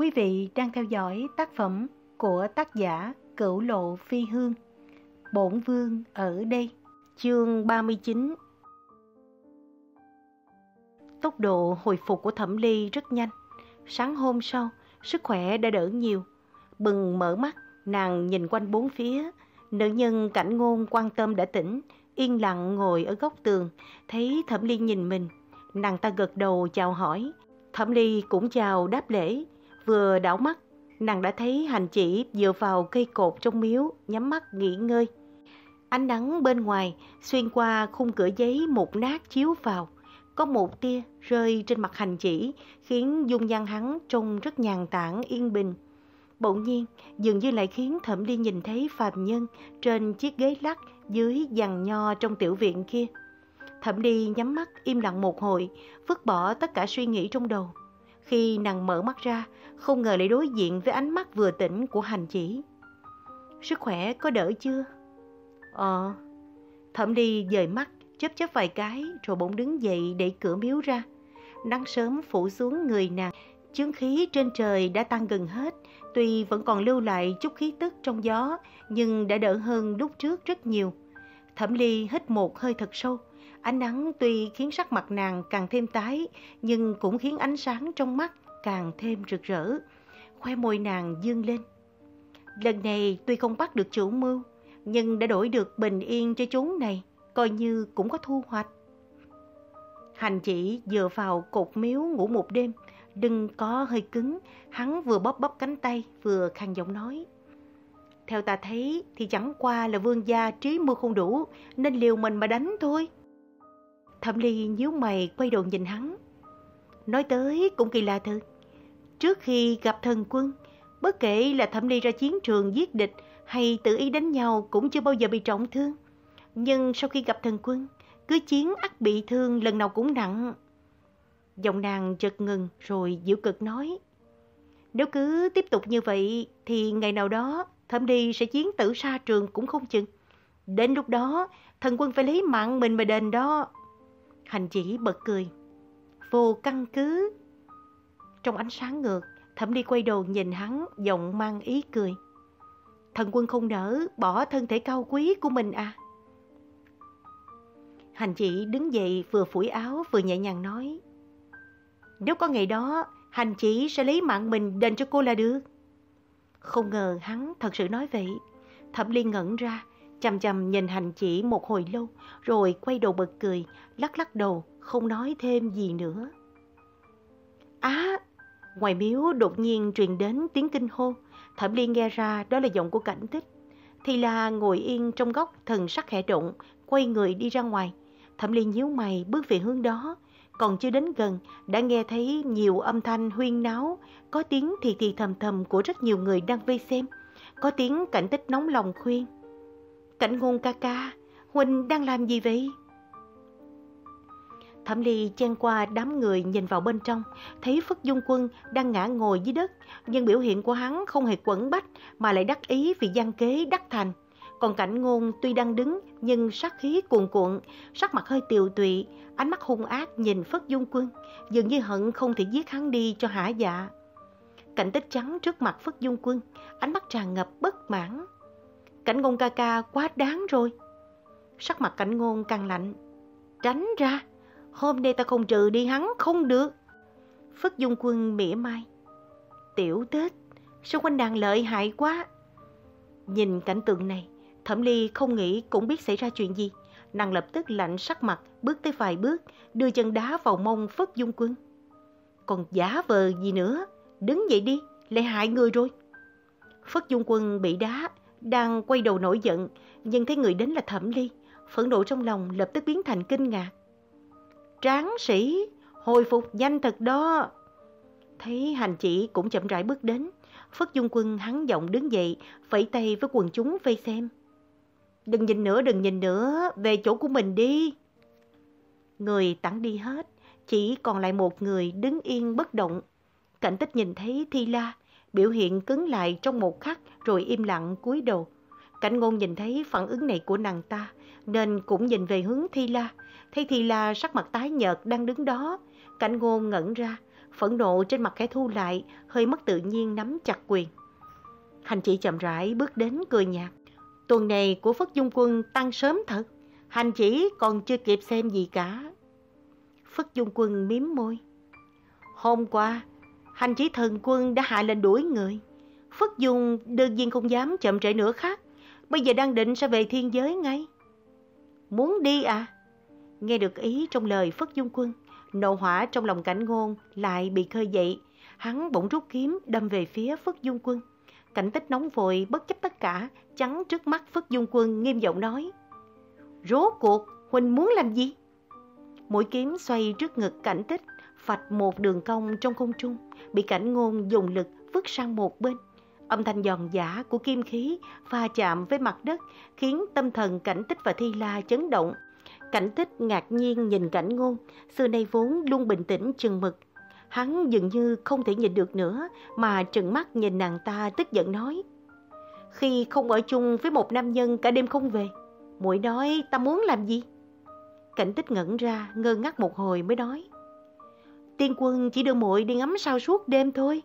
Quý vị đang theo dõi tác phẩm của tác giả Cửu Lộ Phi Hương. Bổn Vương ở đây, chương 39. Tốc độ hồi phục của Thẩm Ly rất nhanh. Sáng hôm sau, sức khỏe đã đỡ nhiều. Bừng mở mắt, nàng nhìn quanh bốn phía. Nữ nhân cảnh ngôn quan tâm đã tỉnh, yên lặng ngồi ở góc tường, thấy Thẩm Ly nhìn mình. Nàng ta gật đầu chào hỏi. Thẩm Ly cũng chào đáp lễ, vừa đảo mắt, nàng đã thấy hành chỉ dựa vào cây cột trong miếu, nhắm mắt nghỉ ngơi. Ánh nắng bên ngoài xuyên qua khung cửa giấy một nát chiếu vào, có một tia rơi trên mặt hành chỉ, khiến dung nhan hắn trông rất nhàn tản yên bình. Bỗng nhiên, dường như lại khiến Thẩm Ly nhìn thấy phàm nhân trên chiếc ghế lắc dưới giàn nho trong tiểu viện kia. Thẩm Ly nhắm mắt im lặng một hồi, vứt bỏ tất cả suy nghĩ trong đầu. Khi nàng mở mắt ra, không ngờ lại đối diện với ánh mắt vừa tỉnh của hành chỉ. Sức khỏe có đỡ chưa? Ờ. Thẩm đi dời mắt, chớp chớp vài cái rồi bỗng đứng dậy để cửa miếu ra. Nắng sớm phủ xuống người nàng, chướng khí trên trời đã tan gần hết, tuy vẫn còn lưu lại chút khí tức trong gió, nhưng đã đỡ hơn lúc trước rất nhiều. Thẩm Ly hít một hơi thật sâu, Ánh nắng tuy khiến sắc mặt nàng càng thêm tái, nhưng cũng khiến ánh sáng trong mắt càng thêm rực rỡ. Khoe môi nàng dương lên. Lần này tuy không bắt được chủ mưu, nhưng đã đổi được bình yên cho chúng này, coi như cũng có thu hoạch. Hành chỉ dựa vào cột miếu ngủ một đêm, đừng có hơi cứng, hắn vừa bóp bóp cánh tay vừa khang giọng nói. Theo ta thấy thì chẳng qua là vương gia trí mưu không đủ, nên liều mình mà đánh thôi. Thẩm Ly nhíu mày quay đầu nhìn hắn. Nói tới cũng kỳ lạ thật. Trước khi gặp thần quân, bất kể là Thẩm Ly ra chiến trường giết địch hay tự ý đánh nhau cũng chưa bao giờ bị trọng thương. Nhưng sau khi gặp thần quân, cứ chiến ắt bị thương lần nào cũng nặng. Giọng nàng chợt ngừng rồi dịu cực nói. Nếu cứ tiếp tục như vậy thì ngày nào đó Thẩm Ly sẽ chiến tử xa trường cũng không chừng. Đến lúc đó thần quân phải lấy mạng mình mà đền đó. Hành chỉ bật cười. Vô căn cứ. Trong ánh sáng ngược, thẩm đi quay đầu nhìn hắn, giọng mang ý cười. Thần quân không nỡ bỏ thân thể cao quý của mình à? Hành chỉ đứng dậy vừa phủi áo vừa nhẹ nhàng nói. Nếu có ngày đó, hành chỉ sẽ lấy mạng mình đền cho cô là được. Không ngờ hắn thật sự nói vậy. Thẩm Liên ngẩn ra, chầm chầm nhìn hành chỉ một hồi lâu, rồi quay đầu bật cười, lắc lắc đầu, không nói thêm gì nữa. Á! ngoài miếu đột nhiên truyền đến tiếng kinh hô, thẩm liên nghe ra đó là giọng của cảnh tích. Thì là ngồi yên trong góc thần sắc khẽ động, quay người đi ra ngoài. Thẩm liên nhíu mày bước về hướng đó, còn chưa đến gần đã nghe thấy nhiều âm thanh huyên náo, có tiếng thì thì thầm thầm của rất nhiều người đang vây xem, có tiếng cảnh tích nóng lòng khuyên. Cảnh ngôn ca ca, Huynh đang làm gì vậy? Thẩm Ly chen qua đám người nhìn vào bên trong, thấy Phất Dung Quân đang ngã ngồi dưới đất, nhưng biểu hiện của hắn không hề quẩn bách mà lại đắc ý vì gian kế đắc thành. Còn cảnh ngôn tuy đang đứng nhưng sát khí cuồn cuộn, sắc mặt hơi tiều tụy, ánh mắt hung ác nhìn Phất Dung Quân, dường như hận không thể giết hắn đi cho hả dạ. Cảnh tích trắng trước mặt Phất Dung Quân, ánh mắt tràn ngập bất mãn. Cảnh ngôn ca ca quá đáng rồi. Sắc mặt cảnh ngôn càng lạnh. Tránh ra, hôm nay ta không trừ đi hắn không được. Phất Dung Quân mỉa mai. Tiểu Tết, sao quanh đàn lợi hại quá. Nhìn cảnh tượng này, Thẩm Ly không nghĩ cũng biết xảy ra chuyện gì. Nàng lập tức lạnh sắc mặt, bước tới vài bước, đưa chân đá vào mông Phất Dung Quân. Còn giả vờ gì nữa, đứng dậy đi, lại hại người rồi. Phất Dung Quân bị đá, đang quay đầu nổi giận, nhưng thấy người đến là Thẩm Ly, phẫn nộ trong lòng lập tức biến thành kinh ngạc. Tráng sĩ, hồi phục nhanh thật đó. Thấy hành chỉ cũng chậm rãi bước đến, Phất Dung Quân hắn giọng đứng dậy, vẫy tay với quần chúng vây xem. Đừng nhìn nữa, đừng nhìn nữa, về chỗ của mình đi. Người tản đi hết, chỉ còn lại một người đứng yên bất động. Cảnh tích nhìn thấy Thi La, biểu hiện cứng lại trong một khắc rồi im lặng cúi đầu. Cảnh ngôn nhìn thấy phản ứng này của nàng ta, nên cũng nhìn về hướng Thi La. Thấy Thi La sắc mặt tái nhợt đang đứng đó, cảnh ngôn ngẩn ra, phẫn nộ trên mặt khẽ thu lại, hơi mất tự nhiên nắm chặt quyền. Hành chỉ chậm rãi bước đến cười nhạt. Tuần này của Phất Dung Quân tăng sớm thật, hành chỉ còn chưa kịp xem gì cả. Phất Dung Quân miếm môi. Hôm qua, hành chỉ thần quân đã hạ lệnh đuổi người. Phất Dung đương nhiên không dám chậm trễ nữa khác, bây giờ đang định sẽ về thiên giới ngay. Muốn đi à? Nghe được ý trong lời Phất Dung Quân, nộ hỏa trong lòng cảnh ngôn lại bị khơi dậy. Hắn bỗng rút kiếm đâm về phía Phất Dung Quân. Cảnh tích nóng vội bất chấp tất cả, chắn trước mắt Phất Dung Quân nghiêm giọng nói. Rốt cuộc, Huynh muốn làm gì? Mũi kiếm xoay trước ngực cảnh tích, vạch một đường cong trong không trung, bị cảnh ngôn dùng lực vứt sang một bên. Âm thanh giòn giả của kim khí va chạm với mặt đất khiến tâm thần cảnh tích và thi la chấn động. Cảnh tích ngạc nhiên nhìn cảnh ngôn, xưa nay vốn luôn bình tĩnh chừng mực. Hắn dường như không thể nhìn được nữa mà trừng mắt nhìn nàng ta tức giận nói. Khi không ở chung với một nam nhân cả đêm không về, mũi nói ta muốn làm gì? Cảnh tích ngẩn ra, ngơ ngác một hồi mới nói. Tiên quân chỉ đưa muội đi ngắm sao suốt đêm thôi.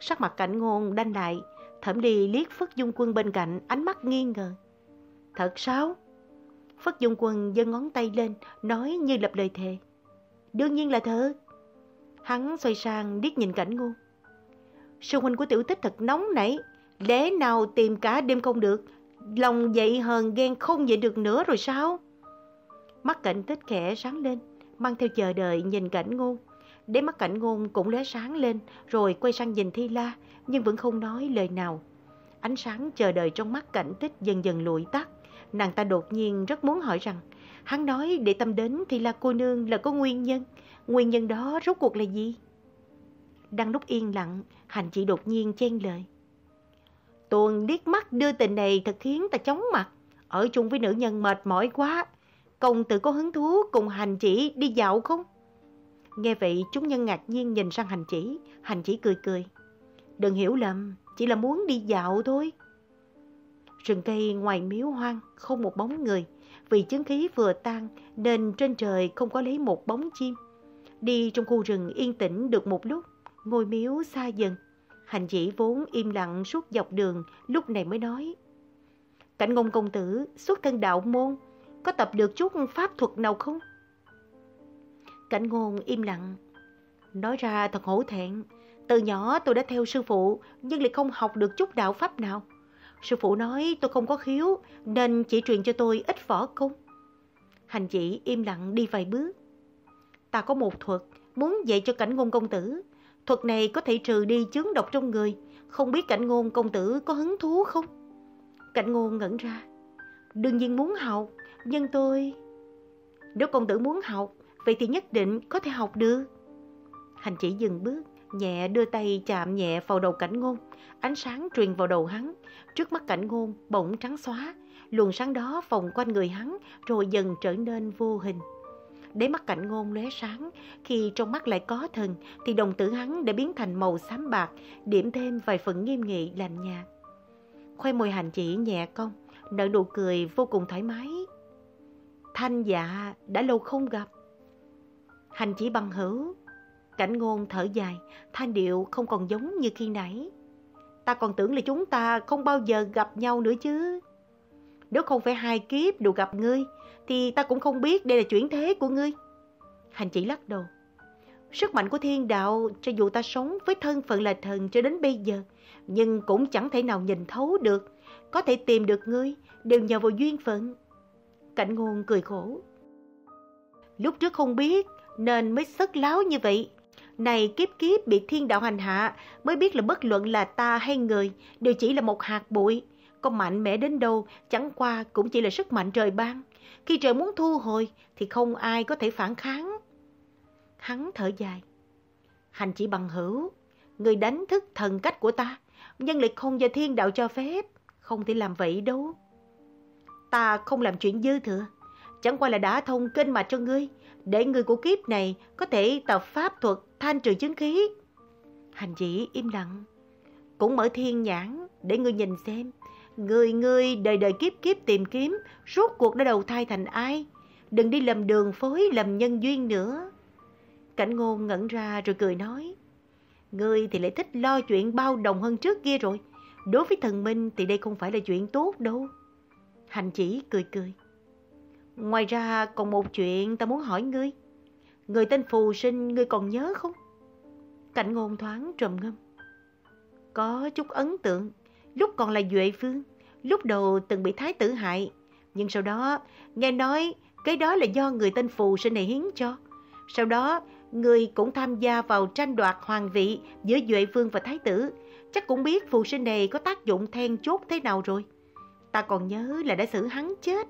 Sắc mặt cảnh ngôn đanh lại, thẩm đi liếc Phất Dung Quân bên cạnh, ánh mắt nghi ngờ. Thật sao? Phất Dung Quân giơ ngón tay lên, nói như lập lời thề. Đương nhiên là thật. Hắn xoay sang điếc nhìn cảnh ngôn. Sư huynh của tiểu tích thật nóng nảy, lẽ nào tìm cả đêm không được, lòng dậy hờn ghen không dậy được nữa rồi sao? Mắt cảnh tích khẽ sáng lên, mang theo chờ đợi nhìn cảnh ngôn. Đến mắt cảnh ngôn cũng lóe sáng lên, rồi quay sang nhìn Thi La, nhưng vẫn không nói lời nào. Ánh sáng chờ đợi trong mắt cảnh tích dần dần lụi tắt. Nàng ta đột nhiên rất muốn hỏi rằng, hắn nói để tâm đến Thi La cô nương là có nguyên nhân. Nguyên nhân đó rốt cuộc là gì? Đang lúc yên lặng, hành chỉ đột nhiên chen lời. Tuần điếc mắt đưa tình này thật khiến ta chóng mặt. Ở chung với nữ nhân mệt mỏi quá. Công tử có hứng thú cùng hành chỉ đi dạo không? Nghe vậy chúng nhân ngạc nhiên nhìn sang hành chỉ, hành chỉ cười cười. Đừng hiểu lầm, chỉ là muốn đi dạo thôi. Rừng cây ngoài miếu hoang, không một bóng người. Vì chứng khí vừa tan nên trên trời không có lấy một bóng chim. Đi trong khu rừng yên tĩnh được một lúc, ngôi miếu xa dần. Hành chỉ vốn im lặng suốt dọc đường, lúc này mới nói. Cảnh ngôn công tử xuất thân đạo môn, có tập được chút pháp thuật nào không? Cảnh ngôn im lặng. Nói ra thật hổ thẹn. Từ nhỏ tôi đã theo sư phụ, nhưng lại không học được chút đạo pháp nào. Sư phụ nói tôi không có khiếu, nên chỉ truyền cho tôi ít võ công. Hành chỉ im lặng đi vài bước. Ta có một thuật, muốn dạy cho cảnh ngôn công tử. Thuật này có thể trừ đi chướng độc trong người. Không biết cảnh ngôn công tử có hứng thú không? Cảnh ngôn ngẩn ra. Đương nhiên muốn học, nhưng tôi... Nếu công tử muốn học, vậy thì nhất định có thể học được. Hành chỉ dừng bước, nhẹ đưa tay chạm nhẹ vào đầu cảnh ngôn. Ánh sáng truyền vào đầu hắn. Trước mắt cảnh ngôn bỗng trắng xóa. Luồng sáng đó vòng quanh người hắn rồi dần trở nên vô hình. Đế mắt cảnh ngôn lóe sáng, khi trong mắt lại có thần thì đồng tử hắn đã biến thành màu xám bạc, điểm thêm vài phần nghiêm nghị lạnh nhạt. Khoe môi hành chỉ nhẹ cong, nở nụ cười vô cùng thoải mái. Thanh dạ đã lâu không gặp. Hành chỉ bằng hữu, cảnh ngôn thở dài, thanh điệu không còn giống như khi nãy. Ta còn tưởng là chúng ta không bao giờ gặp nhau nữa chứ. Nếu không phải hai kiếp đều gặp ngươi, thì ta cũng không biết đây là chuyển thế của ngươi. Hành chỉ lắc đầu. Sức mạnh của thiên đạo, cho dù ta sống với thân phận là thần cho đến bây giờ, nhưng cũng chẳng thể nào nhìn thấu được. Có thể tìm được ngươi, đều nhờ vào duyên phận. Cảnh ngôn cười khổ. Lúc trước không biết, nên mới sức láo như vậy. Này kiếp kiếp bị thiên đạo hành hạ, mới biết là bất luận là ta hay người, đều chỉ là một hạt bụi. Có mạnh mẽ đến đâu, chẳng qua cũng chỉ là sức mạnh trời ban. Khi trời muốn thu hồi, thì không ai có thể phản kháng. Hắn thở dài. Hành chỉ bằng hữu, người đánh thức thần cách của ta, nhân lực không do thiên đạo cho phép, không thể làm vậy đâu. Ta không làm chuyện dư thừa, chẳng qua là đã thông kinh mạch cho ngươi, để người của kiếp này có thể tập pháp thuật thanh trừ chứng khí. Hành chỉ im lặng, cũng mở thiên nhãn để ngươi nhìn xem, người ngươi đời đời kiếp kiếp tìm kiếm, rốt cuộc đã đầu thai thành ai. Đừng đi lầm đường phối lầm nhân duyên nữa. Cảnh ngôn ngẩn ra rồi cười nói. Ngươi thì lại thích lo chuyện bao đồng hơn trước kia rồi. Đối với thần minh thì đây không phải là chuyện tốt đâu. Hành chỉ cười cười. Ngoài ra còn một chuyện ta muốn hỏi ngươi. Người tên Phù Sinh ngươi còn nhớ không? Cảnh ngôn thoáng trầm ngâm. Có chút ấn tượng, lúc còn là Duệ Phương, lúc đầu từng bị thái tử hại. Nhưng sau đó, nghe nói cái đó là do người tên Phù Sinh này hiến cho. Sau đó, người cũng tham gia vào tranh đoạt hoàng vị giữa Duệ Vương và Thái tử. Chắc cũng biết phù sinh này có tác dụng then chốt thế nào rồi. Ta còn nhớ là đã xử hắn chết.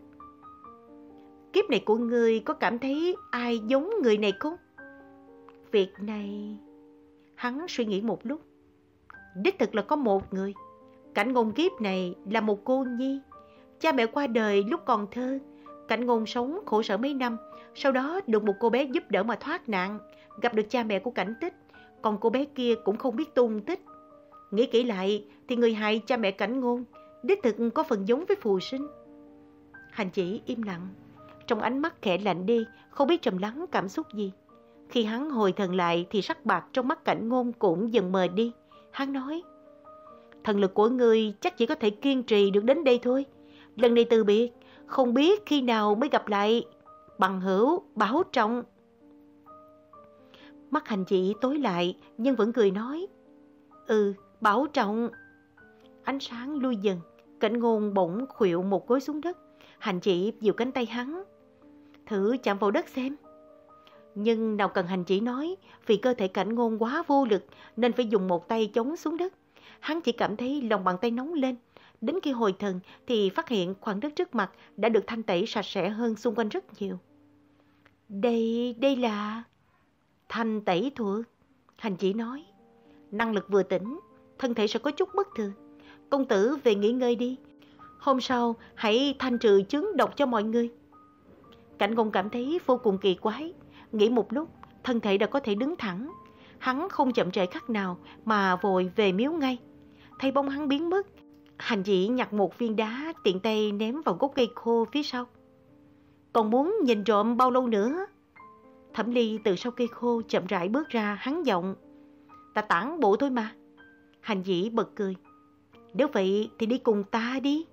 Kiếp này của ngươi có cảm thấy ai giống người này không? Việc này... Hắn suy nghĩ một lúc. Đích thực là có một người. Cảnh ngôn kiếp này là một cô nhi. Cha mẹ qua đời lúc còn thơ. Cảnh ngôn sống khổ sở mấy năm. Sau đó được một cô bé giúp đỡ mà thoát nạn. Gặp được cha mẹ của cảnh tích. Còn cô bé kia cũng không biết tung tích. Nghĩ kỹ lại thì người hại cha mẹ cảnh ngôn. Đích thực có phần giống với phù sinh. Hành chỉ im lặng. Trong ánh mắt khẽ lạnh đi, không biết trầm lắng cảm xúc gì. Khi hắn hồi thần lại thì sắc bạc trong mắt cảnh ngôn cũng dần mờ đi. Hắn nói, thần lực của ngươi chắc chỉ có thể kiên trì được đến đây thôi. Lần này từ biệt, không biết khi nào mới gặp lại. Bằng hữu, bảo trọng. Mắt hành chị tối lại nhưng vẫn cười nói. Ừ, bảo trọng. Ánh sáng lui dần, cảnh ngôn bỗng khuỵu một gối xuống đất. Hành chỉ dìu cánh tay hắn. Thử chạm vào đất xem. Nhưng nào cần hành chỉ nói, vì cơ thể cảnh ngôn quá vô lực nên phải dùng một tay chống xuống đất. Hắn chỉ cảm thấy lòng bàn tay nóng lên. Đến khi hồi thần thì phát hiện khoảng đất trước mặt đã được thanh tẩy sạch sẽ hơn xung quanh rất nhiều. Đây, đây là... Thanh tẩy thuật. Hành chỉ nói. Năng lực vừa tỉnh, thân thể sẽ có chút bất thường. Công tử về nghỉ ngơi đi. Hôm sau, hãy thanh trừ chứng độc cho mọi người. Cảnh ngôn cảm thấy vô cùng kỳ quái. Nghĩ một lúc, thân thể đã có thể đứng thẳng. Hắn không chậm trễ khắc nào mà vội về miếu ngay. Thấy bóng hắn biến mất, hành dĩ nhặt một viên đá tiện tay ném vào gốc cây khô phía sau. Còn muốn nhìn trộm bao lâu nữa? Thẩm Ly từ sau cây khô chậm rãi bước ra hắn giọng. Ta tản bộ thôi mà. Hành dĩ bật cười. Nếu vậy thì đi cùng ta đi.